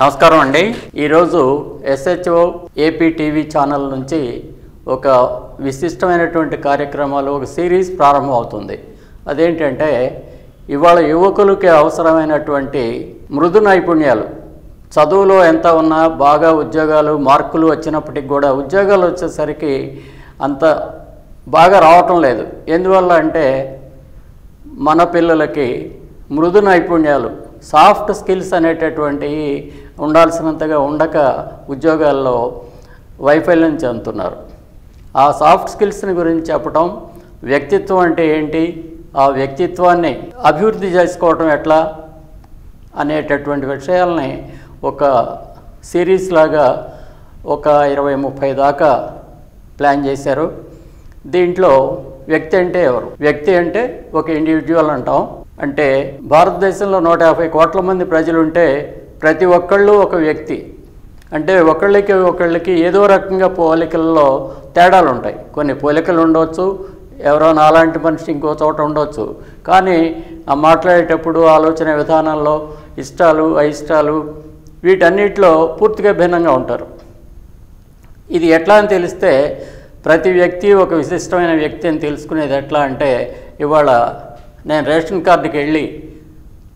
నమస్కారం అండి. ఈరోజు ఎస్హెచ్ఓ ఏపీ టీవీ ఛానల్ నుంచి ఒక విశిష్టమైనటువంటి కార్యక్రమాలు ఒక సిరీస్ ప్రారంభం అవుతుంది అదేంటంటే ఇవాళ యువకులకి అవసరమైనటువంటి మృదు నైపుణ్యాలు చదువులో ఎంత ఉన్నా బాగా ఉద్యోగాలు మార్కులు వచ్చినప్పటికి కూడా ఉద్యోగాలు వచ్చేసరికి అంత బాగా రావటం లేదు. ఎందువల్ల అంటే మన పిల్లలకి మృదు నైపుణ్యాలు సాఫ్ట్ స్కిల్స్ అనేటటువంటివి ఉండాల్సినంతగా ఉండక ఉద్యోగాల్లో వైఫల్యం చెందుతున్నారు. ఆ సాఫ్ట్ స్కిల్స్ని గురించి చెప్పటం వ్యక్తిత్వం అంటే ఏంటి? ఆ వ్యక్తిత్వాన్ని అభివృద్ధి చేసుకోవటం ఎట్లా? అనేటటువంటి విషయాల్ని ఒక సిరీస్ లాగా ఒక ఇరవై ముప్పై దాకా ప్లాన్ చేశారు. దీంట్లో వ్యక్తి అంటే ఎవరు? వ్యక్తి అంటే ఒక ఇండివిజువల్ అంటాం. అంటే భారతదేశంలో నూట యాభై కోట్ల మంది ప్రజలు ఉంటే ప్రతి ఒక్కళ్ళు ఒక వ్యక్తి. అంటే ఒకళ్ళకి ఒకళ్ళకి ఏదో రకంగా పోలికల్లో తేడాలు ఉంటాయి కొన్ని పోలికలు ఉండవచ్చు ఎవరో నాలాంటి మనిషి ఇంకో చోట ఉండవచ్చు కానీ ఆ మాట్లాడేటప్పుడు ఆలోచన విధానంలో ఇష్టాలు అయిష్టాలు వీటన్నిటిలో పూర్తిగా భిన్నంగా ఉంటారు. ఇది ఎట్లా అని తెలిస్తే ప్రతి వ్యక్తి ఒక విశిష్టమైన వ్యక్తి అని తెలుసుకునేది ఎట్లా అంటే ఇవాళ నేను రేషన్ కార్డుకి వెళ్ళి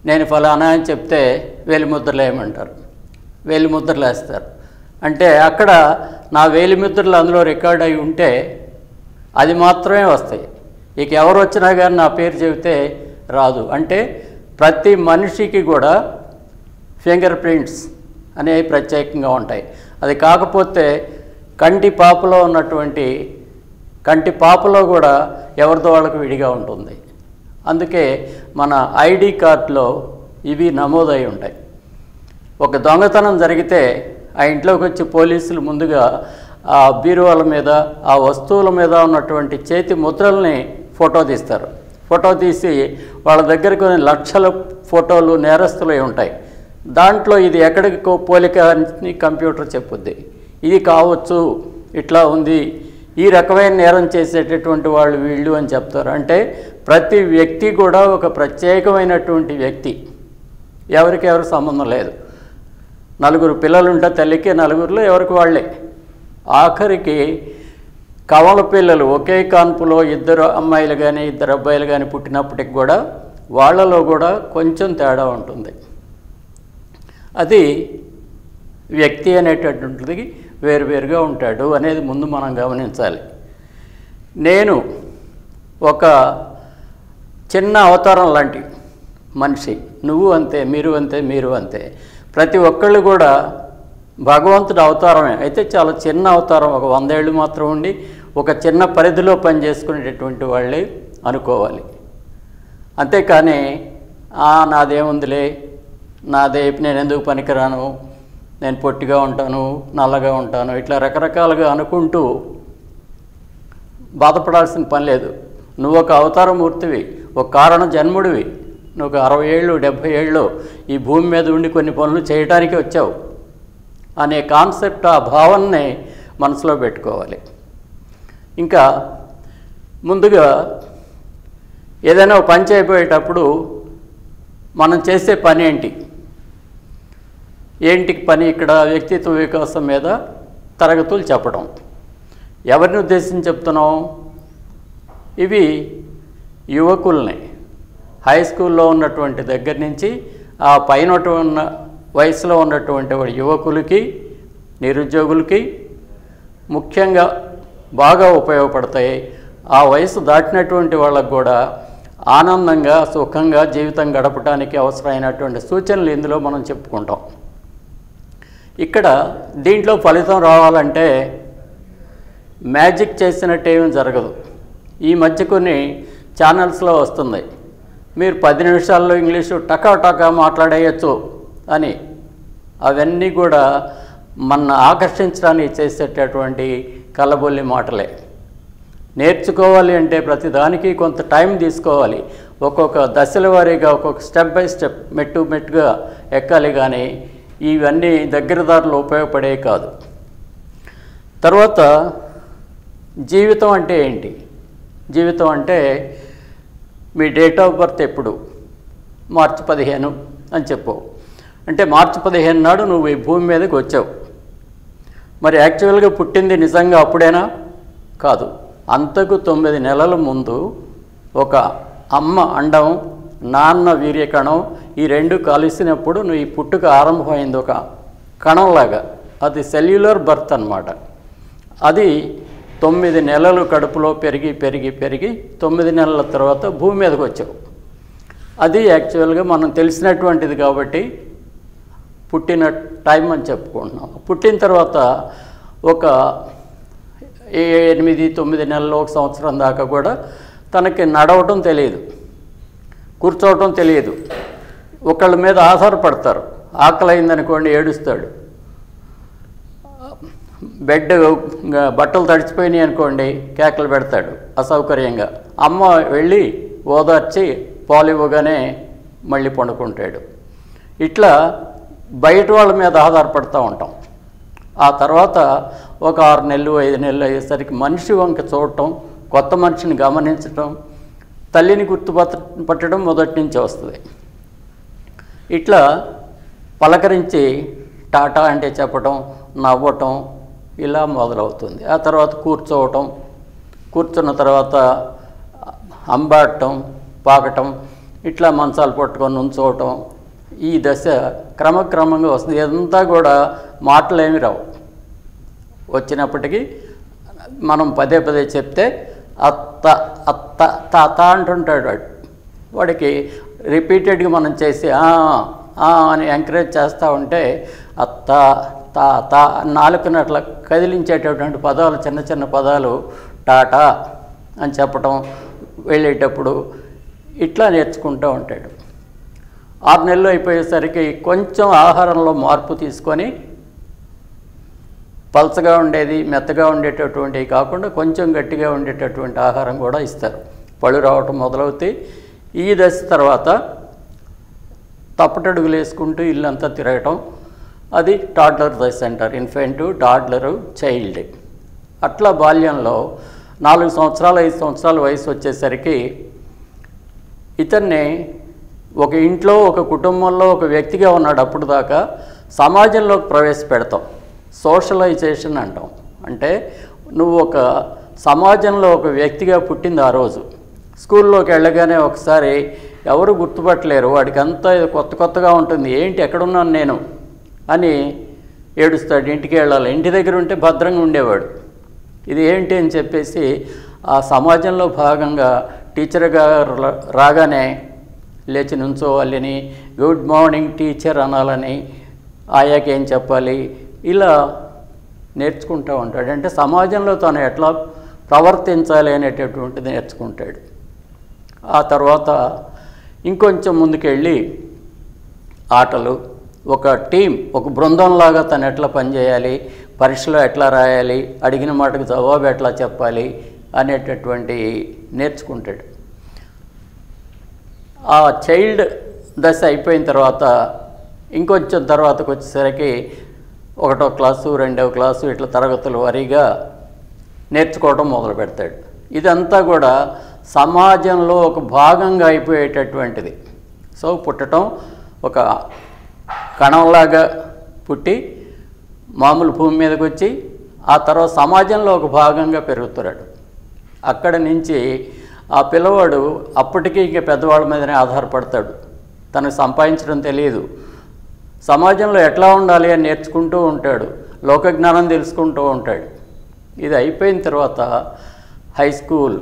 నేను ఫలానా అని చెప్తే వేలిముద్రలు వేయమంటారు. వేలిముద్రలు వేస్తారు. అంటే అక్కడ నా వేలిముద్రలు అందులో రికార్డ్ అయి ఉంటే అది మాత్రమే వస్తాయి. ఇక ఎవరు వచ్చినా కానీ నా పేరు చెబితే రాదు. అంటే ప్రతి మనిషికి కూడా ఫింగర్ ప్రింట్స్ అనేవి ప్రత్యేకంగా ఉంటాయి. అది కాకపోతే కంటి పాపలో ఉన్నటువంటి కంటి పాపలో కూడా ఎవరితో వాళ్ళకు విడిగా ఉంటుంది. అందుకే మన ఐడి కార్డులో ఇవి నమోదై ఉంటాయి. ఒక దొంగతనం జరిగితే ఆ ఇంట్లోకి వచ్చి పోలీసులు ముందుగా ఆ బీరువాల మీద ఆ వస్తువుల మీద ఉన్నటువంటి చేతి ముద్రల్ని ఫోటో తీస్తారు. ఫోటో తీసి వాళ్ళ దగ్గర కొన్ని లక్షల ఫోటోలు నేరస్తులై ఉంటాయి. దాంట్లో ఇది ఎక్కడికి కో- పోలిక అని కంప్యూటర్ చెప్పుద్ది. ఇది కావచ్చు ఇట్లా ఉంది ఈ రకమైన నేరం చేసేటటువంటి వాళ్ళు వీళ్ళు అని చెప్తారు. అంటే ప్రతి వ్యక్తి కూడా ఒక ప్రత్యేకమైనటువంటి వ్యక్తి. ఎవరికి ఎవరు సంబంధం లేదు. నలుగురు పిల్లలు ఉంటే తల్లికి నలుగురిలో ఎవరికి వాళ్ళే. ఆఖరికి కవల పిల్లలు ఒకే కాన్పులో ఇద్దరు అమ్మాయిలు కానీ ఇద్దరు అబ్బాయిలు కానీ పుట్టినప్పటికి కూడా వాళ్ళలో కూడా కొంచెం తేడా ఉంటుంది. అది వ్యక్తి అనేటటువంటిది వేరువేరుగా ఉంటాడు అనేది ముందు మనం గమనించాలి. నేను ఒక చిన్న అవతారం లాంటి మనిషి. నువ్వు అంతే మీరు అంతే మీరు అంతే. ప్రతి ఒక్కళ్ళు కూడా భగవంతుడి అవతారమే. అయితే చాలా చిన్న అవతారం ఒక వందేళ్ళు మాత్రం ఉండి ఒక చిన్న పరిధిలో పనిచేసుకునేటటువంటి వాళ్ళే అనుకోవాలి. అంతేకాని నాదేముందిలే నాదే నేను ఎందుకు పనికిరాను? నేను పొట్టిగా ఉంటాను నల్లగా ఉంటాను ఇట్లా రకరకాలుగా అనుకుంటూ బాధపడాల్సిన పని లేదు. నువ్వు ఒక అవతారమూర్తివి. ఒక కారణం జన్ముడివి. నువ్వు అరవై ఏళ్ళు డెబ్భై ఏళ్ళు ఈ భూమి మీద ఉండి కొన్ని పనులు చేయటానికి వచ్చావు. అనే కాన్సెప్ట్ ఆ భావనని మనసులో పెట్టుకోవాలి. ఇంకా ముందుగా ఏదైనా పని చేయబోయేటప్పుడు మనం చేసే పని ఏంటి? ఏంటి పని ఇక్కడ వ్యక్తిత్వ వికాసం మీద తరగతులు చెప్పడం. ఎవరిని ఉద్దేశించి చెప్తున్నాం ఇవి యువకుల్ని హై స్కూల్లో ఉన్నటువంటి దగ్గర నుంచి ఆ పైన ఉన్న వయసులో ఉన్నటువంటి యువకులకి నిరుద్యోగులకి ముఖ్యంగా బాగా ఉపయోగపడతాయి. ఆ వయసు దాటినటువంటి వాళ్ళకు కూడా ఆనందంగా సుఖంగా జీవితం గడపడానికి అవసరమైనటువంటి సూచనలు ఇందులో మనం చెప్పుకుంటాం. ఇక్కడ దీంట్లో ఫలితం రావాలంటే మ్యాజిక్ చేసినట్టు ఏమీ జరగదు. ఈ మధ్య కొన్ని ఛానల్స్లో వస్తుంది. మీరు పది నిమిషాల్లో ఇంగ్లీషు టకా టకా మాట్లాడేయచ్చు అని. అవన్నీ కూడా మన ఆకర్షించడానికి చేసేటటువంటి కలబొల్లి మాటలే. నేర్చుకోవాలి అంటే ప్రతిదానికి కొంత టైం తీసుకోవాలి. ఒక్కొక్క దశల వారీగా ఒక్కొక్క స్టెప్ బై స్టెప్ మెట్టు మెట్టుగా ఎక్కాలి కానీ ఇవన్నీ దగ్గరదారులు ఉపయోగపడే కాదు. తర్వాత జీవితం అంటే ఏంటి? జీవితం అంటే మీ డేట్ ఆఫ్ బర్త్ ఎప్పుడు? మార్చి పదిహేను అని చెప్పు. అంటే మార్చి పదిహేను నాడు నువ్వు ఈ భూమి మీదకి వచ్చావు. మరి యాక్చువల్గా పుట్టింది నిజంగా అప్పుడేనా? కాదు. అంతకు తొమ్మిది నెలల ముందు ఒక అమ్మ అండం నాన్న వీర్యకణం ఈ రెండు కలిసినప్పుడు నువ్వు ఈ పుట్టుక ఆరంభమైంది ఒక కణంలాగా. అది సెల్యులర్ బర్త్ అన్నమాట. అది తొమ్మిది నెలలు కడుపులో పెరిగి పెరిగి పెరిగి తొమ్మిది నెలల తర్వాత భూమి మీదకి వచ్చావు. అది యాక్చువల్గా మనం తెలిసినటువంటిది కాబట్టి పుట్టిన టైం అని చెప్పుకుంటున్నాం. పుట్టిన తర్వాత ఒక ఏ- ఎనిమిది తొమ్మిది నెలలు ఒక సంవత్సరం దాకా కూడా తనకి నడవటం తెలియదు కూర్చోవటం తెలియదు. ఒకళ్ళ మీద ఆధారపడతారు. ఆకలి అయిందనుకోండి ఏడుస్తాడు. బెడ్ బట్టలు తడిచిపోయినాయి అనుకోండి కేకలు పెడతాడు అసౌకర్యంగా. అమ్మ వెళ్ళి ఓదార్చి పాలు ఇవ్వగానే మళ్ళీ పండుకుంటాడు. ఇట్లా బయట వాళ్ళ మీద ఆధారపడుతూ ఉంటాం. ఆ తర్వాత ఒక ఆరు నెలలు ఐదు నెలలు అయ్యేసరికి మనిషి వంక చూడటం కొత్త మనిషిని గమనించటం తల్లిని గుర్తుపట్ట పట్టడం మొదటి నుంచి వస్తుంది. ఇట్లా పలకరించి టాటా అంటే చెప్పటం నవ్వటం ఇలా మొదలవుతుంది. ఆ తర్వాత కూర్చోవటం కూర్చున్న తర్వాత అంబాడటం పాకటం ఇట్లా మంచాలు పట్టుకొని ఉంచోవటం ఈ దశ క్రమక్రమంగా వస్తుంది. ఇదంతా కూడా మాటలేమి రావు. వచ్చినప్పటికీ మనం పదే పదే చెప్తే అత్త అత్త తాత అంటుంటాడు వాడు. వాడికి రిపీటెడ్గా మనం చేసి అని ఎంకరేజ్ చేస్తూ ఉంటే అత్త తా తా నాలుకనట్ల కదిలించేటటువంటి పదాలు చిన్న చిన్న పదాలు టాటా అని చెప్పటం వెళ్ళేటప్పుడు ఇట్లా నేర్చుకుంటూ ఉంటాడు. ఆరు నెలలు అయిపోయేసరికి కొంచెం ఆహారంలో మార్పు తీసుకొని పల్చగా ఉండేది మెత్తగా ఉండేటటువంటివి కాకుండా కొంచెం గట్టిగా ఉండేటటువంటి ఆహారం కూడా ఇస్తారు. పళ్ళు రావటం మొదలవుతాయి. ఈ దశ తర్వాత తప్పటడుగులు వేసుకుంటూ ఇల్లంతా తిరగటం అది టాడ్లర్ దశ అంటారు ఇన్ఫెంటు టాడ్లరు చైల్డ్ అట్లా బాల్యంలో నాలుగు సంవత్సరాలు ఐదు సంవత్సరాల వయసు వచ్చేసరికి ఇతన్ని ఒక ఇంట్లో ఒక కుటుంబంలో ఒక వ్యక్తిగా ఉన్నాడు అప్పుడు దాకా సమాజంలోకి ప్రవేశపెడతాం. సోషలైజేషన్ అంటాం. అంటే నువ్వు ఒక సమాజంలో ఒక వ్యక్తిగా పుట్టింది ఆ రోజు. స్కూల్లోకి వెళ్ళగానే ఒకసారి ఎవరు గుర్తుపట్టలేరు. వాడికి అంతా కొత్త కొత్తగా ఉంటుంది. ఏంటి ఎక్కడున్నాను నేను? అని ఏడుస్తాడు. ఇంటికి వెళ్ళాలి. ఇంటి దగ్గర ఉంటే భద్రంగా ఉండేవాడు. ఇది ఏంటి అని చెప్పేసి ఆ సమాజంలో భాగంగా టీచర్గా రా- రాగానే లేచి నుంచోవాలని గుడ్ మార్నింగ్ టీచర్ అనాలని ఆయాకేం చెప్పాలి? ఇలా నేర్చుకుంటూ ఉంటాడు. అంటే సమాజంలో తను ఎట్లా ప్రవర్తించాలి అనేటటువంటిది నేర్చుకుంటాడు. ఆ తర్వాత ఇంకొంచెం ముందుకెళ్ళి ఆటలు ఒక టీం ఒక బృందంలాగా తను ఎట్లా పనిచేయాలి పరీక్షలో ఎట్లా రాయాలి అడిగిన మాటకు జవాబు ఎట్లా చెప్పాలి అనేటటువంటి నేర్చుకుంటాడు. ఆ చైల్డ్ దశ అయిపోయిన తర్వాత ఇంకొంచెం తర్వాతకు వచ్చేసరికి ఒకటో క్లాసు రెండవ క్లాసు ఇట్లా తరగతుల వారీగా నేర్చుకోవడం మొదలు పెడతాడు. ఇదంతా కూడా సమాజంలో ఒక భాగంగా అయిపోయేటటువంటిది. సో పుట్టడం ఒక కణంలాగా పుట్టి మామూలు భూమి మీదకి వచ్చి ఆ తర్వాత సమాజంలో ఒక భాగంగా పెరుగుతున్నాడు. అక్కడ నుంచి ఆ పిల్లవాడు అప్పటికీ ఇంకా పెద్దవాళ్ళ మీదనే ఆధారపడతాడు. తనకు సంపాదించడం తెలియదు. సమాజంలో ఎట్లా ఉండాలి అని నేర్చుకుంటూ ఉంటాడు. లోకజ్ఞానం తెలుసుకుంటూ ఉంటాడు. ఇది అయిపోయిన తర్వాత హై స్కూల్.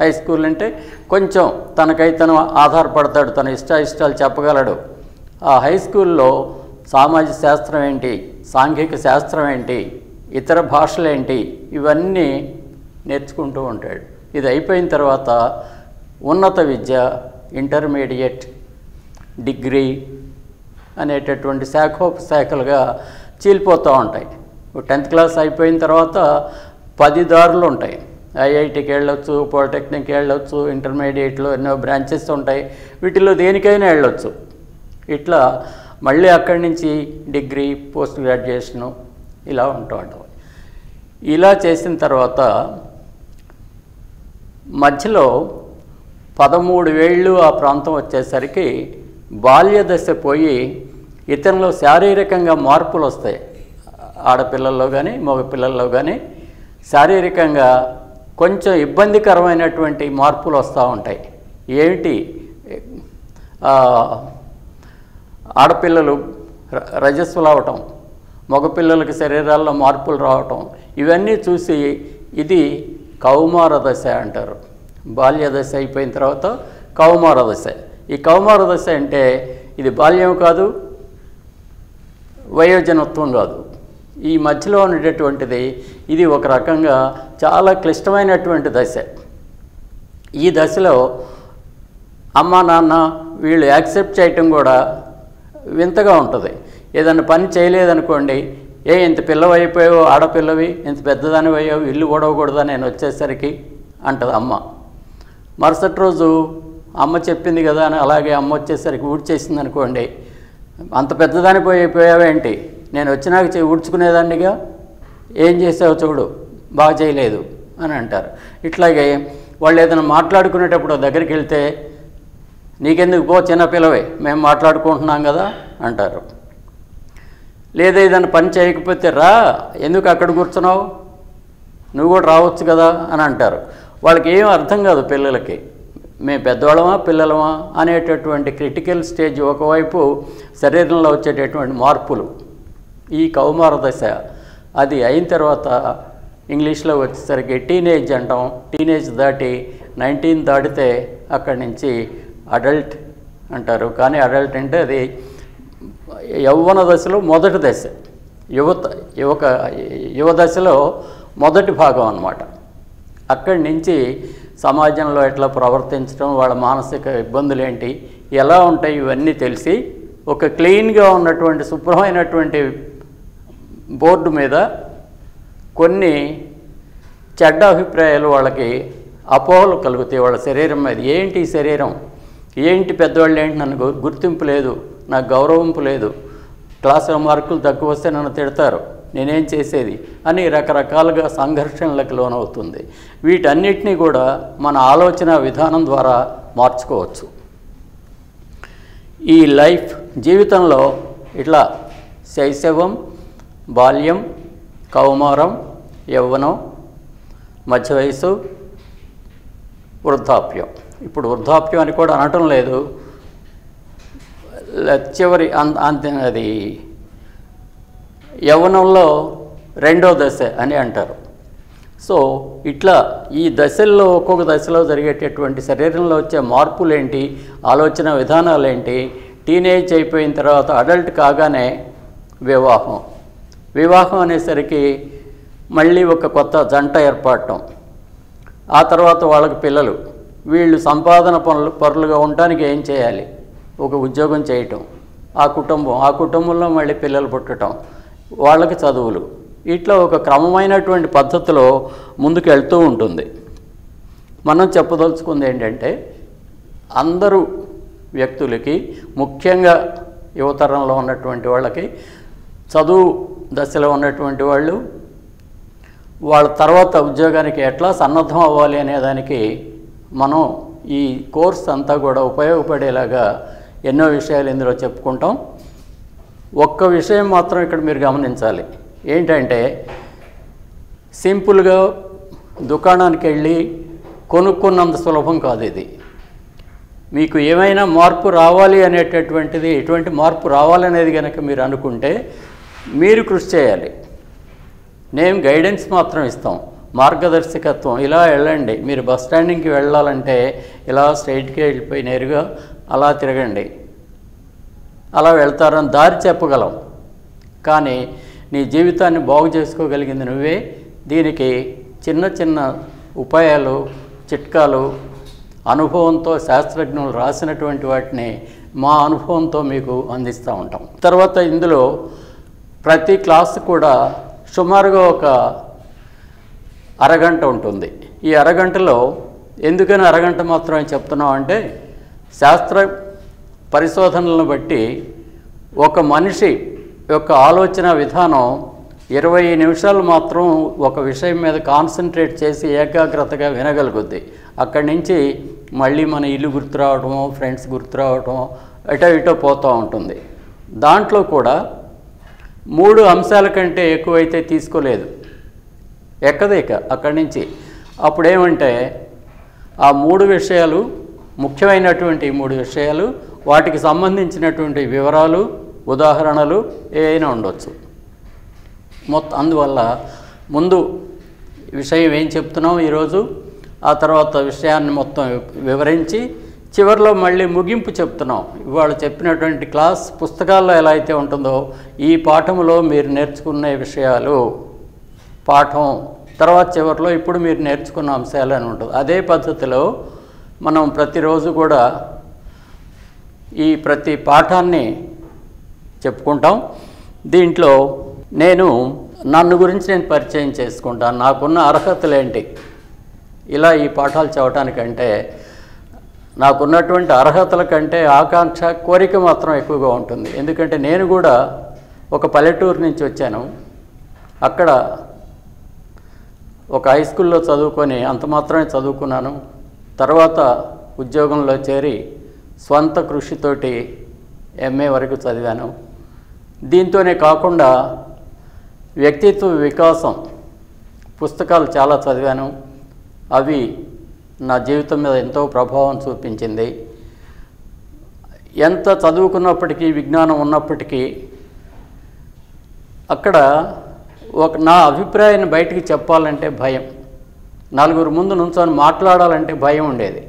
హై స్కూల్ అంటే కొంచెం తనకై తను ఆధారపడతాడు. తన ఇష్ట ఇష్టాలు చెప్పగలడు. ఆ హై స్కూల్లో సామాజిక శాస్త్రం ఏంటి? సాంఘిక శాస్త్రం ఏంటి? ఇతర భాషలు ఏంటి? ఇవన్నీ నేర్చుకుంటూ ఉంటాడు. ఇది అయిపోయిన తర్వాత ఉన్నత విద్య ఇంటర్మీడియట్ డిగ్రీ అనేటటువంటి శాఖోపశాఖలుగా చీలిపోతూ ఉంటాయి. టెన్త్ క్లాస్ అయిపోయిన తర్వాత పది దారులు ఉంటాయి. ఐఐటికి వెళ్ళొచ్చు పాలిటెక్నిక్కి వెళ్ళొచ్చు ఇంటర్మీడియట్లో ఎన్నో బ్రాంచెస్ ఉంటాయి. వీటిలో దేనికైనా వెళ్ళొచ్చు. ఇట్లా మళ్ళీ అక్కడి నుంచి డిగ్రీ పోస్ట్ గ్రాడ్యుయేషను ఇలా ఉంటూ ఉంటాం ఇలా చేసిన తర్వాత మధ్యలో పదమూడు వేళ్ళు ఆ ప్రాంతం వచ్చేసరికి బాల్య దశ పోయి ఇతనిలో శారీరకంగా మార్పులు వస్తాయి. ఆడపిల్లల్లో కానీ మగ పిల్లల్లో కానీ శారీరకంగా కొంచెం ఇబ్బందికరమైనటువంటి మార్పులు వస్తూ ఉంటాయి. ఏమిటి? ఆడపిల్లలు ర- రజస్సులు అవటం మగపిల్లలకి శరీరాల్లో మార్పులు రావటం ఇవన్నీ చూసి ఇది కౌమార దశ అంటారు. బాల్య దశ అయిపోయిన తర్వాత కౌమార దశ. ఈ కౌమార దశ అంటే ఇది బాల్యం కాదు వయోజనత్వం కాదు. ఈ మధ్యలో ఉండేటటువంటిది ఇది ఒక రకంగా చాలా క్లిష్టమైనటువంటి దశ. ఈ దశలో అమ్మ నాన్న వీళ్ళు యాక్సెప్ట్ చేయటం కూడా వింతగా ఉంటుంది. ఏదైనా పని చేయలేదనుకోండి ఏ ఇంత పిల్లవైపోయావు ఆడపిల్లవి ఇంత పెద్దదానివి అయ్యావు ఇల్లు గొడవకూడదా నేను వచ్చేసరికి అంటది అమ్మ. మరుసటి రోజు అమ్మ చెప్పింది కదా అని అలాగే అమ్మ వచ్చేసరికి ఊడ్చేసింది అనుకోండి అంత పెద్దదాని పోయి నేను వచ్చినాక ఊడ్చుకునేదాన్నిగా? ఏం చేసావు చూడు బాగా చేయలేదు అని అంటారు. ఇట్లాగే వాళ్ళు ఏదైనా మాట్లాడుకునేటప్పుడు దగ్గరికి వెళ్తే నీకెందుకు? పో చిన్న పిల్లవే మేము మాట్లాడుకుంటున్నాం కదా అంటారు. లేదా ఏదైనా పని చేయకపోతే రా ఎందుకు అక్కడ కూర్చున్నావు? నువ్వు కూడా రావచ్చు కదా అని అంటారు. వాళ్ళకి ఏం అర్థం కాదు పిల్లలకి. మేము పెద్దవాళ్ళమా పిల్లలమా అనేటటువంటి క్రిటికల్ స్టేజ్ ఒకవైపు శరీరంలో వచ్చేటటువంటి మార్పులు. ఈ కౌమార దశ అది అయిన తర్వాత ఇంగ్లీష్లో వచ్చేసరికి టీనేజ్ అంటాం. టీనేజ్ దాటి నైన్టీన్ దాటితే అక్కడి నుంచి అడల్ట్ అంటారు. కానీ అడల్ట్ అంటే అది యవ్వన దశలో మొదటి దశ. యువత యువక యువ దశలో మొదటి భాగం అన్నమాట. అక్కడి నుంచి సమాజంలో ఎట్లా ప్రవర్తించడం వాళ్ళ మానసిక ఇబ్బందులు ఏంటి ఎలా ఉంటాయి ఇవన్నీ తెలిసి ఒక క్లీన్గా ఉన్నటువంటి శుభ్రమైనటువంటి బోర్డు మీద కొన్ని చెడ్డ అభిప్రాయాలు వాళ్ళకి అపోహలు కలుగుతాయి. వాళ్ళ శరీరం మీద. ఏంటి శరీరం? ఏంటి పెద్దవాళ్ళు ఏంటి నన్ను గుర్తింపు లేదు నాకు గౌరవింపు లేదు క్లాసులో మార్కులు తక్కువ వస్తే నన్ను తిడతారు నేనేం చేసేది అని రకరకాలుగా సంఘర్షణలకు లోనవుతుంది. వీటన్నిటినీ కూడా మన ఆలోచన విధానం ద్వారా మార్చుకోవచ్చు. ఈ లైఫ్ జీవితంలో ఇట్లా శైశవం బాల్యం కౌమారం యవ్వనం మధ్య వయసు వృద్ధాప్యం. ఇప్పుడు వృద్ధాప్యం అని కూడా అనటం లేదు. చివరి అది యవ్వనంలో రెండో దశ అని అంటారు. సో ఇట్లా ఈ దశల్లో ఒక్కొక్క దశలో జరిగేటటువంటి శరీరంలో వచ్చే మార్పులు ఏంటి ఆలోచన విధానాలు ఏంటి టీనేజ్ అయిపోయిన తర్వాత అడల్ట్ కాగానే వివాహం. వివాహం అనేసరికి మళ్ళీ ఒక కొత్త జంట ఏర్పడటం. ఆ తర్వాత వాళ్ళకి పిల్లలు. వీళ్ళు సంపాదన పనులు పరులుగా ఉండటానికి ఏం చేయాలి? ఒక ఉద్యోగం చేయటం ఆ కుటుంబం ఆ కుటుంబంలో మళ్ళీ పిల్లలు పుట్టడం వాళ్ళకి చదువులు. ఇట్లా ఒక క్రమమైనటువంటి పద్ధతిలో ముందుకు వెళ్తూ ఉంటుంది. మనం చెప్పదలుచుకుంది ఏంటంటే అందరూ వ్యక్తులకి ముఖ్యంగా యువతరంలో ఉన్నటువంటి వాళ్ళకి చదువు దశలో ఉన్నటువంటి వాళ్ళు వాళ్ళ తర్వాత ఉద్యోగానికి ఎట్లా సన్నద్ధం అవ్వాలి అనేదానికి మనం ఈ కోర్స్ అంతా కూడా ఉపయోగపడేలాగా ఎన్నో విషయాలు ఇందులో చెప్పుకుంటాం. ఒక్క విషయం మాత్రం ఇక్కడ మీరు గమనించాలి. ఏంటంటే సింపుల్గా దుకాణానికి వెళ్ళి కొనుక్కున్నంత సులభం కాదు ఇది. మీకు ఏమైనా మార్పు రావాలి అనేటటువంటిది ఎటువంటి మార్పు రావాలనేది కనుక మీరు అనుకుంటే మీరు కృషి చేయాలి. నేను గైడెన్స్ మాత్రం ఇస్తాం. మార్గదర్శకత్వం. ఇలా వెళ్ళండి. మీరు బస్ స్టాండింగ్కి వెళ్ళాలంటే ఇలా స్ట్రైట్గా వెళ్ళిపోయి నేరుగా అలా తిరగండి. అలా వెళ్తారని దారి చెప్పగలం. కానీ నీ జీవితాన్ని బాగు చేసుకోగలిగింది నువ్వే. దీనికి చిన్న చిన్న ఉపాయాలు చిట్కాలు అనుభవంతో శాస్త్రజ్ఞులు రాసినటువంటి వాటిని మా అనుభవంతో మీకు అందిస్తూ ఉంటాం. తర్వాత ఇందులో ప్రతి క్లాస్ కూడా సుమారుగా ఒక అరగంట ఉంటుంది. ఈ అరగంటలో ఎందుకని అరగంట మాత్రమే చెప్తున్నాం అంటే శాస్త్ర పరిశోధనలను బట్టి ఒక మనిషి యొక్క ఆలోచన విధానం ఇరవై నిమిషాలు మాత్రం ఒక విషయం మీద కాన్సన్ట్రేట్ చేసి ఏకాగ్రతగా వినగలుగుద్ది. అక్కడి నుంచి మళ్ళీ మన ఇల్లు గుర్తు రావటము ఫ్రెండ్స్ గుర్తు రావటం అటో ఇటో పోతూ ఉంటుంది. దాంట్లో కూడా మూడు అంశాల కంటే ఎక్కువైతే తీసుకోలేదు. ఎక్కదు ఇక అక్కడి నుంచి. అప్పుడేమంటే ఆ మూడు విషయాలు ముఖ్యమైనటువంటి మూడు విషయాలు వాటికి సంబంధించినటువంటి వివరాలు ఉదాహరణలు ఏవైనా ఉండొచ్చు. మొత్త అందువల్ల ముందు విషయం ఏం చెప్తున్నాం ఈరోజు? ఆ తర్వాత విషయాన్ని మొత్తం వివరించి చివరిలో మళ్ళీ ముగింపు చెప్తున్నాం. ఇవాళ చెప్పినటువంటి క్లాస్ పుస్తకాల్లో ఎలా అయితే ఉంటుందో ఈ పాఠంలో మీరు నేర్చుకునే విషయాలు పాఠం తర్వాత చివరిలో ఇప్పుడు మీరు నేర్చుకున్న అంశాలు అని ఉంటుంది. అదే పద్ధతిలో మనం ప్రతిరోజు కూడా ఈ ప్రతి పాఠాన్ని చెప్పుకుంటాం. దీంట్లో నేను నన్ను గురించి నేను పరిచయం చేసుకుంటాను. నాకున్న అర్హతలు ఏంటి ఇలా ఈ పాఠాలు చదవటానికంటే నాకున్నటువంటి అర్హతల కంటే ఆకాంక్ష కోరిక మాత్రం ఎక్కువగా ఉంటుంది. ఎందుకంటే నేను కూడా ఒక పల్లెటూరు నుంచి వచ్చాను. అక్కడ ఒక హై స్కూల్లో చదువుకొని అంత మాత్రమే చదువుకున్నాను. తర్వాత ఉద్యోగంలో చేరి స్వంత కృషితోటి ఎంఏ వరకు చదివాను. దీంతోనే కాకుండా వ్యక్తిత్వ వికాసం పుస్తకాలు చాలా చదివాను. అవి నా జీవితం మీద ఎంతో ప్రభావం చూపించింది. ఎంత చదువుకున్నప్పటికీ విజ్ఞానం ఉన్నప్పటికీ అక్కడ ఒక నా అభిప్రాయాన్ని బయటికి చెప్పాలంటే భయం. నలుగురు ముందు నుంచొని మాట్లాడాలంటే భయం ఉండేది.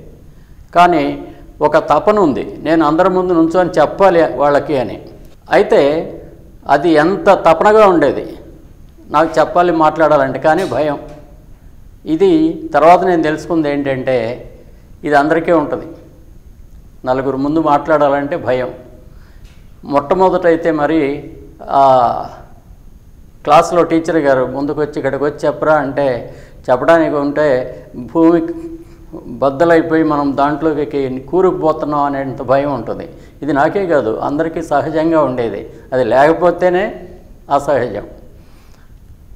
కానీ ఒక తపన ఉంది. నేను అందరి ముందు నుంచొని చెప్పాలి వాళ్ళకి అని. అయితే అది ఎంత తపనగా ఉండేది. నాకు చెప్పాలి మాట్లాడాలంటే కానీ భయం. ఇది తర్వాత నేను తెలుసుకుంది ఏంటంటే ఇది అందరికీ ఉంటుంది. నలుగురు ముందు మాట్లాడాలంటే భయం. మొట్టమొదటైతే మరి క్లాస్లో టీచర్ గారు ముందుకు వచ్చి ఇక్కడికి వచ్చి చెప్పరా అంటే చెప్పడానికి ఉంటే భూమి బద్దలైపోయి మనం దాంట్లోకి కూరుకుపోతున్నాం అనేంత భయం ఉంటుంది. ఇది నాకే కాదు అందరికీ సహజంగా ఉండేది. అది లేకపోతేనే అసహజం.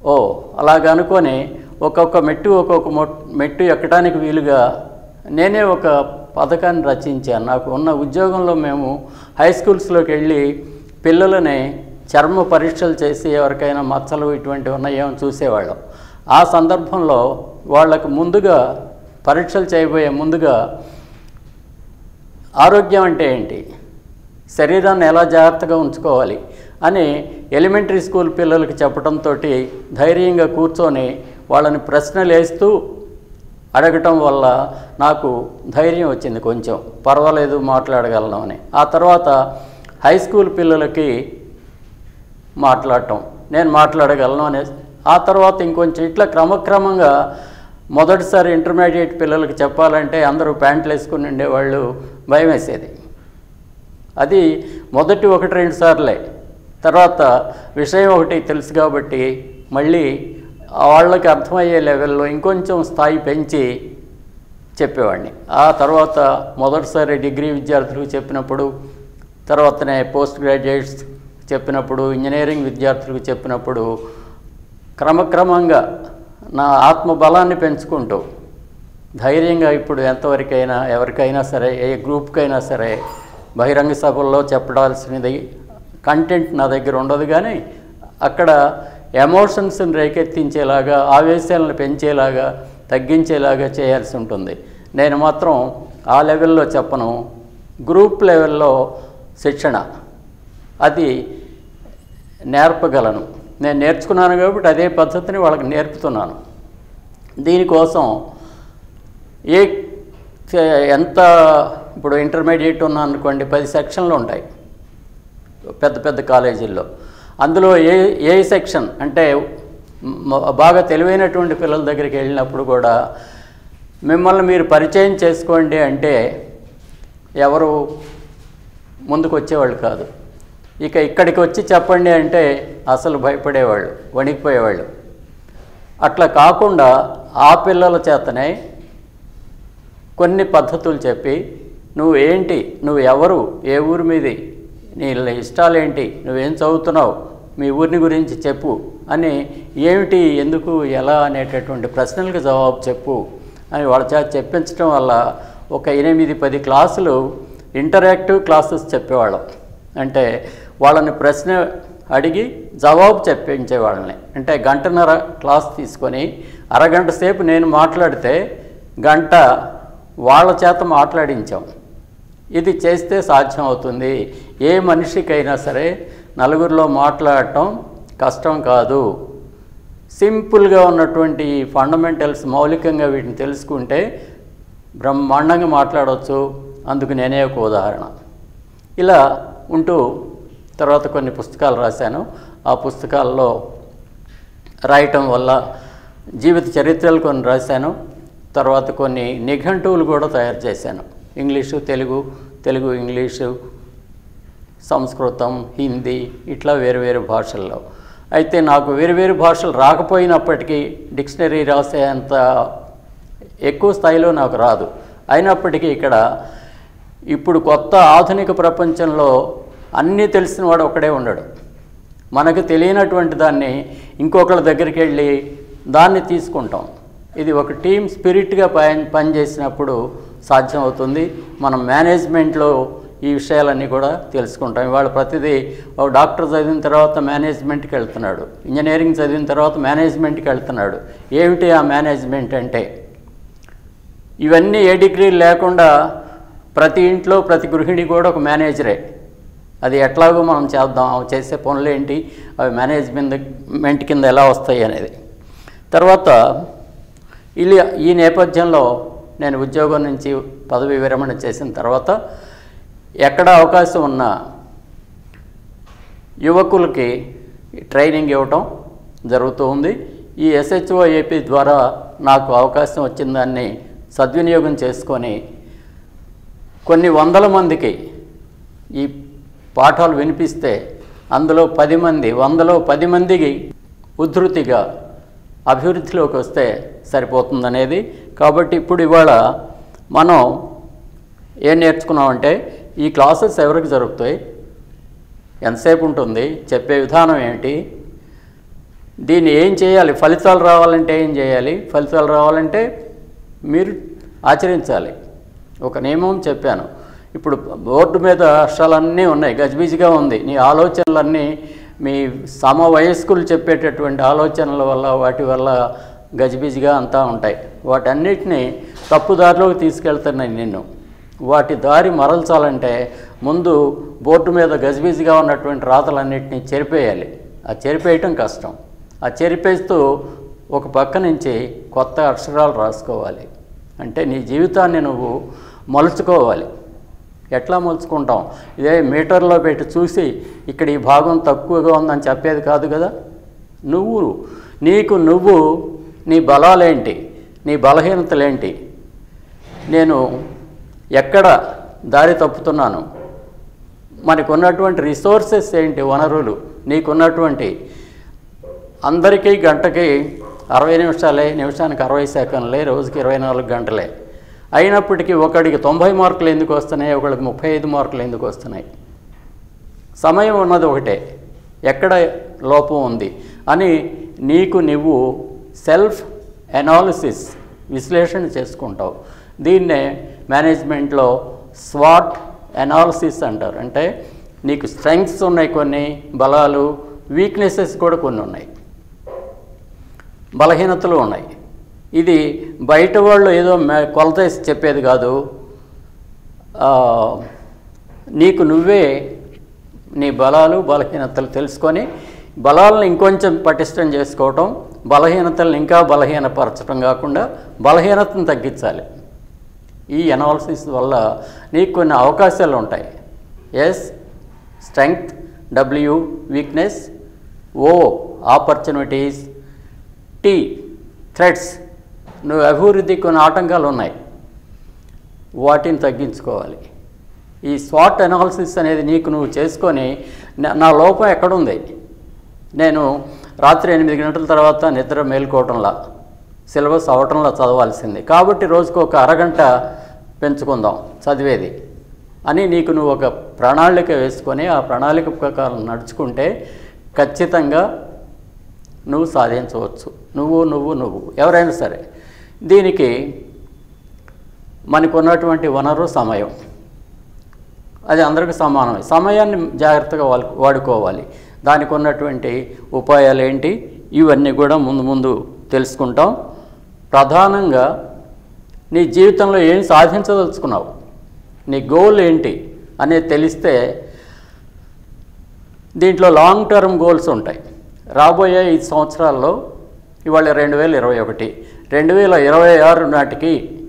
ఓ అలాగ అనుకొని ఒక్కొక్క మెట్టు ఒక్కొక్క మొ- మెట్టు ఎక్కడానికి వీలుగా నేనే ఒక పథకాన్ని రచించాను. నాకు ఉన్న ఉద్యోగంలో మేము హై స్కూల్స్లోకి వెళ్ళి పిల్లలని చర్మ పరీక్షలు చేసి ఎవరికైనా మచ్చలు ఇటువంటివి ఉన్నాయో చూసేవాళ్ళం. ఆ సందర్భంలో వాళ్ళకు ముందుగా పరీక్షలు చేయబోయే ముందుగా ఆరోగ్యం అంటే ఏంటి? శరీరాన్ని ఎలా జాగ్రత్తగా ఉంచుకోవాలి అని ఎలిమెంటరీ స్కూల్ పిల్లలకి చెప్పడంతో ధైర్యంగా కూర్చొని వాళ్ళని ప్రశ్నలు వేస్తూ అడగటం వల్ల నాకు ధైర్యం వచ్చింది కొంచెం. పర్వాలేదు మాట్లాడగలను అని. ఆ తర్వాత హై స్కూల్ పిల్లలకి మాట్లాడటం. నేను మాట్లాడగలను అనేసి. ఆ తర్వాత ఇంకొంచెం ఇట్లా క్రమక్రమంగా మొదటిసారి ఇంటర్మీడియట్ పిల్లలకి చెప్పాలంటే అందరూ ప్యాంట్లు వేసుకుని ఉండేవాళ్ళు భయం వేసేది అది మొదటి ఒకటి రెండు సార్లే. తర్వాత విషయం ఒకటి తెలుసు కాబట్టి మళ్ళీ వాళ్ళకి అర్థమయ్యే లెవెల్లో ఇంకొంచెం స్థాయి పెంచి చెప్పేవాడిని. ఆ తర్వాత మొదటిసారి డిగ్రీ విద్యార్థులకు చెప్పినప్పుడు తర్వాతనే పోస్ట్ గ్రాడ్యుయేట్స్ చెప్పినప్పుడు ఇంజనీరింగ్ విద్యార్థులకు చెప్పినప్పుడు క్రమక్రమంగా నా ఆత్మబలాన్ని పెంచుకుంటూ ధైర్యంగా ఇప్పుడు ఎంతవరకైనా ఎవరికైనా సరే ఏ గ్రూప్కైనా సరే బహిరంగ సభల్లో చెప్పడాల్సినది కంటెంట్ నా దగ్గర ఉండదు కానీ అక్కడ ఎమోషన్స్ని రేకెత్తించేలాగా ఆవేశాలను పెంచేలాగా తగ్గించేలాగా చేయాల్సి ఉంటుంది. నేను మాత్రం ఆ లెవెల్లో చెప్పను. గ్రూప్ లెవెల్లో శిక్షణ. అది నేర్పగలను. నేను నేర్చుకున్నాను కాబట్టి అదే పద్ధతిని వాళ్ళకి నేర్పుతున్నాను. దీనికోసం ఏ ఎంత ఇప్పుడు ఇంటర్మీడియట్ ఉన్నా అనుకోండి పది సెక్షన్లు ఉంటాయి. పెద్ద పెద్ద కాలేజీల్లో. అందులో ఏ ఏ సెక్షన్ అంటే బాగా తెలివైనటువంటి పిల్లల దగ్గరికి వెళ్ళినప్పుడు కూడా మిమ్మల్ని మీరు పరిచయం చేసుకోండి అంటే ఎవరు ముందుకు వచ్చేవాళ్ళు కాదు. ఇక ఇక్కడికి వచ్చి చెప్పండి అంటే అసలు భయపడేవాళ్ళు వణికిపోయేవాళ్ళు. అట్లా కాకుండా ఆ పిల్లల చేతనే కొన్ని పద్ధతులు చెప్పి నువ్వు ఏంటి? నువ్వు ఎవరు? ఏ ఊరి మీది? నీ ఇష్టాలేంటి నువ్వేం చదువుతున్నావు? మీ ఊరిని గురించి చెప్పు అని ఏమిటి? ఎందుకు? ఎలా? అనేటటువంటి ప్రశ్నలకు జవాబు చెప్పు అని వాళ్ళ చేత చెప్పించడం వల్ల ఒక ఎనిమిది పది క్లాసులు ఇంటరాక్టివ్ క్లాసెస్ చెప్పేవాళ్ళం. అంటే వాళ్ళని ప్రశ్న అడిగి జవాబు చెప్పించే వాళ్ళని అంటే గంటన్నర క్లాస్ తీసుకొని అరగంట సేపు నేను మాట్లాడితే గంట వాళ్ళ చేత మాట్లాడించాం. ఇది చేస్తే సాధ్యం అవుతుంది ఏ మనిషికైనా సరే నలుగురిలో మాట్లాడటం కష్టం కాదు. సింపుల్గా ఉన్నటువంటి ఫండమెంటల్స్ మౌలికంగా వీటిని తెలుసుకుంటే బ్రహ్మాండంగా మాట్లాడవచ్చు అందుకు నేనే ఒక ఉదాహరణ. ఇలా ఉంటూ తర్వాత కొన్ని పుస్తకాలు రాశాను. ఆ పుస్తకాల్లో రాయటం వల్ల జీవిత చరిత్రలు కొన్ని రాశాను. తర్వాత కొన్ని నిఘంటువులు కూడా తయారు చేశాను. ఇంగ్లీషు తెలుగు తెలుగు ఇంగ్లీషు సంస్కృతం హిందీ ఇట్లా వేరు వేరు భాషల్లో. అయితే నాకు వేరు వేరు భాషలు రాకపోయినప్పటికీ డిక్షనరీ రాసేంత ఎక్కువ స్థాయిలో నాకు రాదు. అయినప్పటికీ ఇక్కడ ఇప్పుడు కొత్త ఆధునిక ప్రపంచంలో అన్నీ తెలిసిన వాడు ఒకడే ఉండడు. మనకు తెలియనటువంటి దాన్ని ఇంకొకళ్ళ దగ్గరికి వెళ్ళి దాన్ని తీసుకుంటాం. ఇది ఒక టీమ్ స్పిరిట్గా పని పనిచేసినప్పుడు సాధ్యం అవుతుంది మనం మేనేజ్మెంట్లో ఈ విషయాలన్నీ కూడా తెలుసుకుంటాం. ఇవాళ ప్రతిదీ ఒక డాక్టర్ చదివిన తర్వాత మేనేజ్మెంట్కి వెళ్తున్నాడు. ఇంజనీరింగ్ చదివిన తర్వాత మేనేజ్మెంట్కి వెళ్తున్నాడు. ఏమిటి ఆ మేనేజ్మెంట్ అంటే? ఇవన్నీ ఏ డిగ్రీ లేకుండా ప్రతి ఇంట్లో ప్రతి గృహిణి కూడా ఒక మేనేజరే. అది ఎట్లాగో మనం చేద్దాం అవి చేసే పనులు ఏంటి అవి మేనేజ్మెంట్ మెంట్ కింద ఎలా వస్తాయి అనేది. తర్వాత ఇల్లు ఈ నేపథ్యంలో నేను ఉద్యోగం నుంచి పదవి విరమణ చేసిన తర్వాత ఎక్కడ అవకాశం ఉన్నా యువకులకి ట్రైనింగ్ ఇవ్వటం జరుగుతూ ఉంది. ఈ ఎస్హెచ్ఓ ఏపీ ద్వారా నాకు అవకాశం వచ్చిన దాన్ని సద్వినియోగం చేసుకొని కొన్ని వందల మందికి ఈ పాఠాలు వినిపిస్తే అందులో పది మంది వందలో పది మందికి ఉధృతిగా అభివృద్ధిలోకి వస్తే సరిపోతుందనేది. కాబట్టి ఇప్పుడు ఇవాళ మనం ఏం నేర్చుకున్నామంటే ఈ క్లాసెస్ ఎవరికి జరుగుతాయి? ఎంతసేపు ఉంటుంది? చెప్పే విధానం ఏంటి? దీన్ని ఏం చేయాలి? ఫలితాలు రావాలంటే ఏం చేయాలి? ఫలితాలు రావాలంటే మీరు ఆచరించాలి. ఒక నియమం చెప్పాను. ఇప్పుడు బోర్డు మీద అక్షరాలన్నీ ఉన్నాయి గజిబిజిగా ఉంది. నీ ఆలోచనలన్నీ మీ సమవయస్కులు చెప్పేటటువంటి ఆలోచనల వల్ల వాటి వల్ల గజిబిజిగా అంతా ఉంటాయి. వాటన్నిటిని తప్పుదారిలోకి తీసుకెళ్తున్నాయి నిన్ను. వాటి దారి మరల్చాలంటే ముందు బోర్డు మీద గజిబిజిగా ఉన్నటువంటి రాతలన్నింటినీ చెరిపేయాలి. ఆ చెరిపేయటం కష్టం. ఆ చెరిపేస్తూ ఒక పక్క నుంచి కొత్త అక్షరాలు రాసుకోవాలి. అంటే నీ జీవితాన్ని నువ్వు మలుచుకోవాలి. ఎట్లా మలుచుకుంటాం? ఇదే మీటర్లో పెట్టి చూసి ఇక్కడ ఈ భాగం తక్కువగా ఉందని చెప్పేది కాదు కదా? నువ్వు. నీకు నువ్వు నీ బలాలేంటి? నీ బలహీనతలేంటి? నేను ఎక్కడ దారి తప్పుతున్నాను? మనకు ఉన్నటువంటి రిసోర్సెస్ ఏంటి వనరులు? నీకున్నటువంటి అందరికీ గంటకి అరవై నిమిషాలే నిమిషానికి అరవై సెకండ్లే రోజుకి ఇరవై నాలుగు గంటలే. అయినప్పటికీ ఒకడికి తొంభై మార్కులు ఎందుకు వస్తున్నాయి ఒకడికి ముప్పై ఐదు మార్కులు ఎందుకు వస్తున్నాయి? సమయం ఉన్నది ఒకటే. ఎక్కడ లోపం ఉంది? అని నీకు నువ్వు సెల్ఫ్ ఎనాలిసిస్ విశ్లేషణ చేసుకుంటావు. దీన్నే మేనేజ్మెంట్లో స్వాట్ ఎనాలిసిస్ అంటారు. అంటే నీకు స్ట్రెంగ్స్ ఉన్నాయి కొన్ని బలాలు వీక్నెసెస్ కూడా కొన్ని ఉన్నాయి. బలహీనతలు ఉన్నాయి. ఇది బయట వాళ్ళు ఏదో కొలత వేసి చెప్పేది కాదు. నీకు నువ్వే నీ బలాలు బలహీనతలు తెలుసుకొని బలాలను ఇంకొంచెం పటిష్టం చేసుకోవటం బలహీనతలను ఇంకా బలహీనపరచడం కాకుండా బలహీనతను తగ్గించాలి. ఈ అనాలిసిస్ వల్ల నీకు కొన్ని అవకాశాలు ఉంటాయి. S strength W weakness O opportunities T threats నువ్వు అభివృద్ధికి కొన్ని ఆటంకాలు ఉన్నాయి. వాటిని తగ్గించుకోవాలి. ఈ స్వాట్ అనాలిసిస్ అనేది నీకు నువ్వు చేసుకొని నా- లోపం ఎక్కడుంది? నేను రాత్రి ఎనిమిది గంటల తర్వాత నిద్ర మేల్కోవటంలా సిలబస్ అవటంలా చదవాల్సింది. కాబట్టి రోజుకు ఒక అరగంట పెంచుకుందాం చదివేది అని నీకు నువ్వు ఒక ప్రణాళిక వేసుకొని ఆ ప్రణాళిక ప్రకారం నడుచుకుంటే ఖచ్చితంగా నువ్వు సాధించవచ్చు. నువ్వు నువ్వు నువ్వు. ఎవరైనా సరే దీనికి మనకున్నటువంటి వనరు సమయం. అది అందరికీ సమానమే. సమయాన్ని జాగ్రత్తగా వాడుకోవాలి. దానికి ఉన్నటువంటి ఉపాయాలు ఏంటి ఇవన్నీ కూడా ముందు ముందు తెలుసుకుంటాం. ప్రధానంగా నీ జీవితంలో ఏం సాధించదలుచుకున్నావు? నీ గోల్ ఏంటి? అనేది తెలిస్తే దీంట్లో లాంగ్ టర్మ్ గోల్స్ ఉంటాయి. రాబోయే ఐదు సంవత్సరాల్లో ఇవాళ రెండు వేల ఇరవై ఒకటి. రెండు వేల ఇరవై ఆరు నాటికి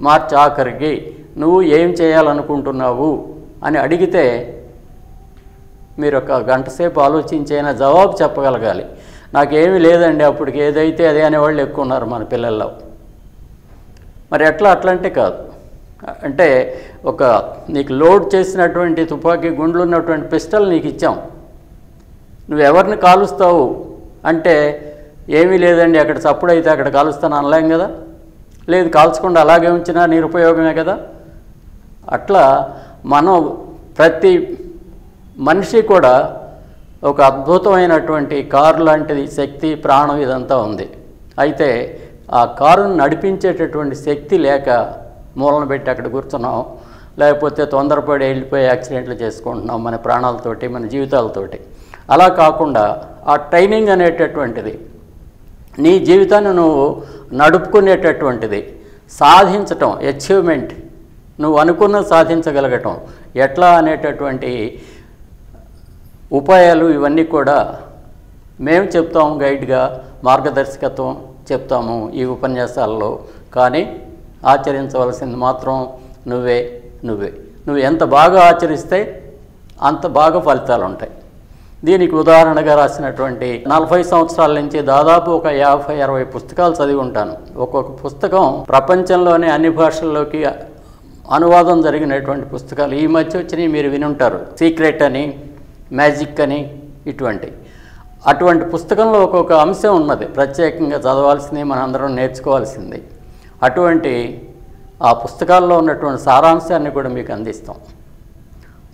మార్చి ఆఖరికి నువ్వు ఏం చేయాలనుకుంటున్నావు అని అడిగితే మీరు ఒక గంట సేపు ఆలోచించైనా జవాబు చెప్పగలగాలి. నాకేమీ లేదండి అప్పటికి ఏదైతే అదే అనేవాళ్ళు ఎక్కువ ఉన్నారు మన పిల్లల్లో. మరి ఎట్లా అట్లంటే కాదు. అంటే ఒక నీకు లోడ్ చేసినటువంటి తుపాకీ గుండ్లు ఉన్నటువంటి పిస్టల్ నీకు ఇచ్చాం. నువ్వు ఎవరిని కాలుస్తావు? అంటే ఏమీ లేదండి అక్కడ చప్పుడు అయితే అక్కడ కాలుస్తాను అనలేం కదా? లేదు కాల్చకుండా అలాగే ఉంచినా నిరుపయోగమే కదా? అట్లా మనం ప్రతి మనిషి కూడా ఒక అద్భుతమైనటువంటి కారు లాంటిది శక్తి ప్రాణం ఇదంతా ఉంది. అయితే ఆ కారును నడిపించేటటువంటి శక్తి లేక మూలన పెట్టి అక్కడ కూర్చున్నాం. లేకపోతే తొందరపడి వెళ్ళిపోయి యాక్సిడెంట్లు చేసుకుంటున్నాం మన ప్రాణాలతోటి మన జీవితాలతోటి. అలా కాకుండా ఆ ట్రైనింగ్ అనేటటువంటిది నీ జీవితాన్ని నువ్వు నడుపుకునేటటువంటిది సాధించటం అచీవ్మెంట్ నువ్వు అనుకున్న సాధించగలగటం ఎట్లా అనేటటువంటి ఉపాయాలు ఇవన్నీ కూడా మేము చెప్తాము గైడ్గా మార్గదర్శకత్వం చెప్తాము ఈ ఉపన్యాసాలలో. కానీ ఆచరించవలసింది మాత్రం నువ్వే నువ్వే. నువ్వు ఎంత బాగా ఆచరిస్తే అంత బాగా ఫలితాలు ఉంటాయి దీనికి ఉదాహరణగా రాసినటువంటి నలభై సంవత్సరాల నుంచి దాదాపు ఒక యాభై అరవై పుస్తకాలు చదివి ఉంటాను. ఒక్కొక్క పుస్తకం ప్రపంచంలోనే అన్ని భాషల్లోకి అనువాదం జరిగినటువంటి పుస్తకాలు. ఈ మధ్య వచ్చినవి మీరు వినుంటారు. సీక్రెట్ అని మ్యాజిక్ అని ఇటువంటి. అటువంటి పుస్తకంలో ఒక్కొక్క అంశం ఉన్నది. ప్రత్యేకంగా చదవాల్సింది మనందరం నేర్చుకోవాల్సింది. అటువంటి ఆ పుస్తకాల్లో ఉన్నటువంటి సారాంశాన్ని కూడా మీకు అందిస్తాం.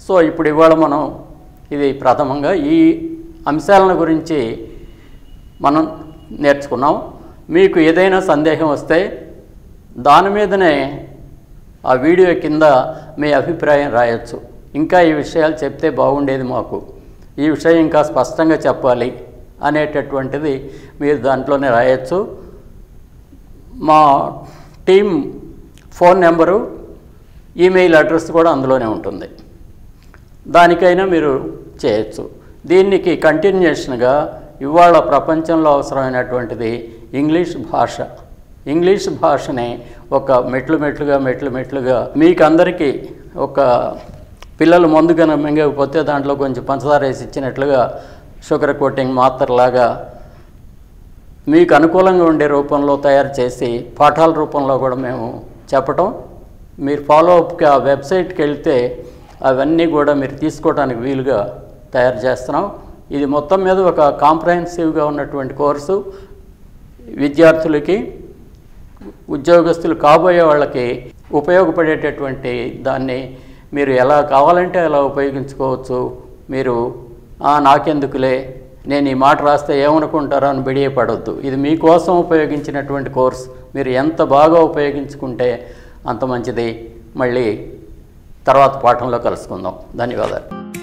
సో ఇప్పుడు ఇవాళ మనం ఇది ప్రథమంగా ఈ అంశాలను గురించి మనం నేర్చుకున్నాం. మీకు ఏదైనా సందేహం వస్తే దాని మీదనే ఆ వీడియో కింద మీ అభిప్రాయం రాయొచ్చు. ఇంకా ఈ విషయాలు చెప్తే బాగుండేది మాకు. ఈ విషయం ఇంకా స్పష్టంగా చెప్పాలి అనేటటువంటిది మీరు దాంట్లోనే రాయొచ్చు. మా team phone number email address కూడా అందులోనే ఉంటుంది. దానికైనా మీరు చేయొచ్చు. దీనికి కంటిన్యూషన్గా ఇవాళ ప్రపంచంలో అవసరమైనటువంటిది ఇంగ్లీష్ భాష. ఇంగ్లీష్ భాషని ఒక మెట్లు మెట్లుగా మెట్లు మెట్లుగా మీకు అందరికీ ఒక పిల్లలు ముందుగా మింగకపోతే దాంట్లో కొంచెం పంచదార వేసి ఇచ్చినట్లుగా షుగర్ కోటింగ్ మాత్రలాగా మీకు అనుకూలంగా ఉండే రూపంలో తయారు చేసి పాఠాల రూపంలో కూడా మేము చెప్పటం. మీరు ఫాలో అప్కి ఆ వెబ్సైట్కి వెళ్తే అవన్నీ కూడా మీరు తీసుకోవడానికి వీలుగా తయారు చేస్తున్నాం. ఇది మొత్తం మీద ఒక కాంప్రహెన్సివ్గా ఉన్నటువంటి కోర్సు. విద్యార్థులకి ఉద్యోగస్తులు కాబోయే వాళ్ళకి ఉపయోగపడేటటువంటి దాన్ని మీరు ఎలా కావాలంటే అలా ఉపయోగించుకోవచ్చు. మీరు నాకెందుకులే నేను ఈ మాట రాస్తే ఏమనుకుంటారో అని బిడియపడొద్దు. ఇది మీకోసం ఉపయోగించినటువంటి కోర్స్. మీరు ఎంత బాగా ఉపయోగించుకుంటే అంత మంచిది. మళ్ళీ తర్వాత పాఠంలో కలుసుకుందాం. ధన్యవాదాలు.